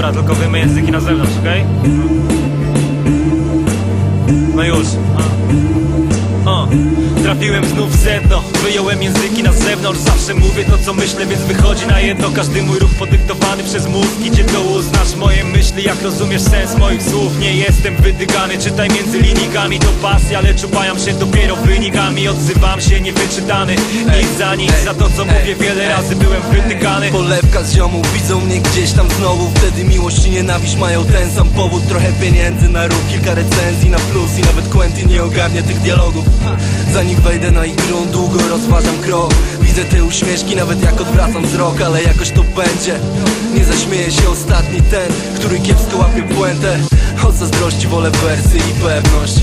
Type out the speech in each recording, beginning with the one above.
Dobra, tylko wyjmę języki na zewnątrz, okej? No już. A. O. Trafiłem znów w sedno Wyjąłem języki na zewnątrz Zawsze mówię to co myślę, więc wychodzi na jedno. Każdy mój ruch podyktowany przez mózg Idzie to uznasz? Moje myśli Jak rozumiesz sens moich słów? Nie jestem wydygany, czytaj między linijkami. To pasja, lecz upajam się dopiero wynikami. Odzywam się niewyczytany Nic za nic, za to co mówię Wiele razy byłem wytykany. Polewka z ziomów widzą mnie gdzieś tam znowu. Wtedy miłość i nienawiść mają ten sam powód. Trochę pieniędzy na ruch, kilka recenzji na plus I nawet Quentin nie ogarnia tych dialogów. Zanim wejdę na ich grunt, długo rozważam krok. Widzę te uśmieszki, nawet jak odwracam wzrok Ale jakoś to będzie. Nie zaśmieje się ostatni ten, który kiepsko łapie puentę. Od zazdrości wolę wersy i pewność.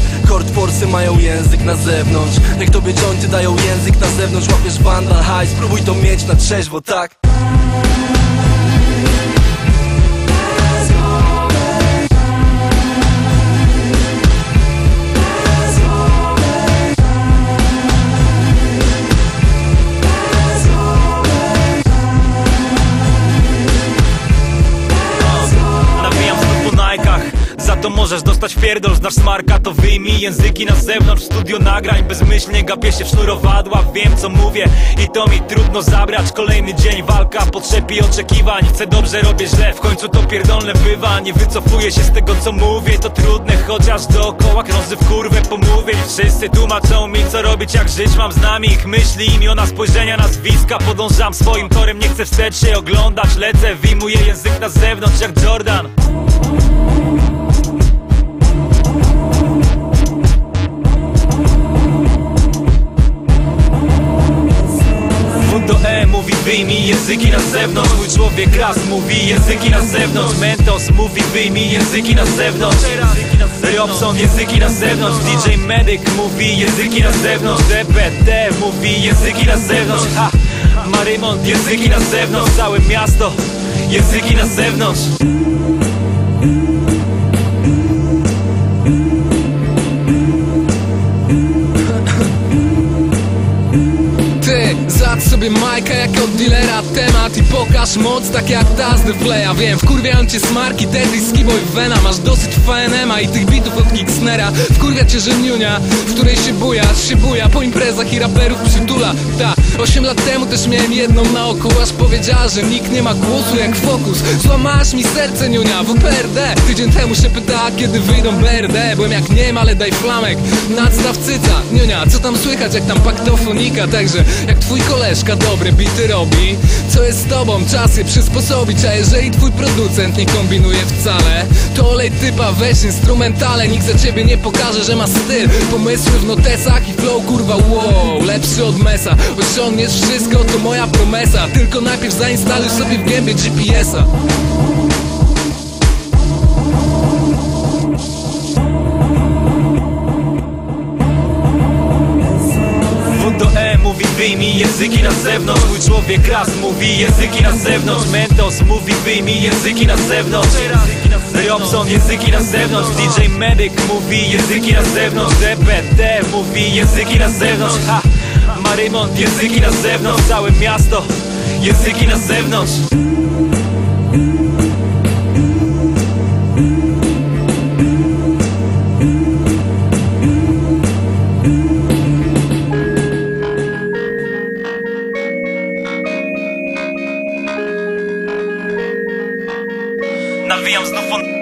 Forsy mają język na zewnątrz. Jak tobie jointy dają język na zewnątrz. Łapiesz vandal high, spróbuj to mieć na trzeźwo, tak? To możesz dostać pierdol, znasz smarka To wyjmij języki na zewnątrz Studio nagrań, bezmyślnie gapię się w sznurowadła Wiem co mówię i to mi trudno zabrać. Kolejny dzień, walka, potrzeb i oczekiwań. Chcę dobrze, robię źle, w końcu to pierdolne bywa. Nie wycofuję się z tego co mówię To trudne, chociaż dookoła krąży w kurwę pomówień Wszyscy tłumaczą mi co robić, jak żyć Mam z nami. Ich myśli, imiona, spojrzenia, nazwiska Podążam swoim torem, nie chcę wstecz się oglądać Lecę, wyjmuję język na zewnątrz jak Jordan wyjmij języki na zewnątrz. Mój człowiek raz mówi języki na zewnątrz. Mentos mówi wyjmij języki na zewnątrz. Robson języki na zewnątrz. DJ Medic mówi języki na zewnątrz. DPT mówi języki na zewnątrz. Ha! Marymont języki na zewnątrz. Całe miasto języki na zewnątrz sobie Majka jak od dealera temat I pokaż moc tak jak ta z The Flaya Wiem, wkurwiają cię smarki, Teddy, Skiboy, Vena. Masz dosyć FNM-a i tych bitów od Kicksnera Wkurwia cię, że niunia, w której się bujasz Się buja po imprezach i raperów przytula. Ta, 8 lat temu też miałem jedną na oku Aż powiedziała, że nikt nie ma głosu jak Focus. Złamasz mi serce niunia, WPRD Tydzień temu się pytała, kiedy wyjdą BRD Byłem jak nie ale daj flamek. Nadstaw cyca, niunia, co tam słychać jak tam paktofonika? Także jak twój koleżka dobre bity robi Co jest z tobą, czas je przysposobić A jeżeli twój producent nie kombinuje wcale To olej typa, weź instrumentale Nikt za ciebie nie pokaże, że ma styl. Pomysły w notesach i flow kurwa wow Lepszy od mesa, osiągniesz wszystko to moja promesa. Tylko najpierw zainstaluj sobie w gębie GPS-a języki na zewnątrz. Mój człowiek raz mówi języki na zewnątrz. Mentos mówi wyjmij języki na zewnątrz. Robson języki na zewnątrz. DJ Medic mówi języki na zewnątrz. DPT mówi języki na zewnątrz. Ha! Marymont języki na zewnątrz. Całe miasto języki na zewnątrz Williams, no fun.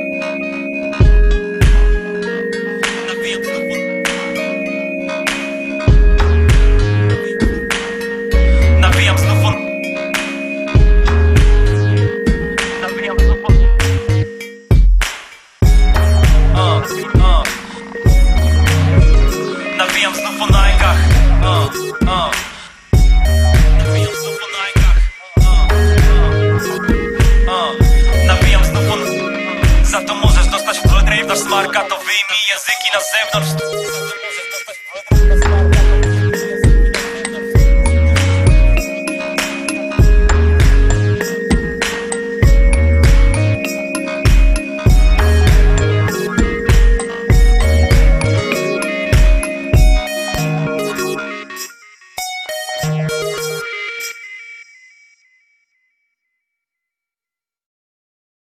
севдаш, марката ви ми јазики на севдаш.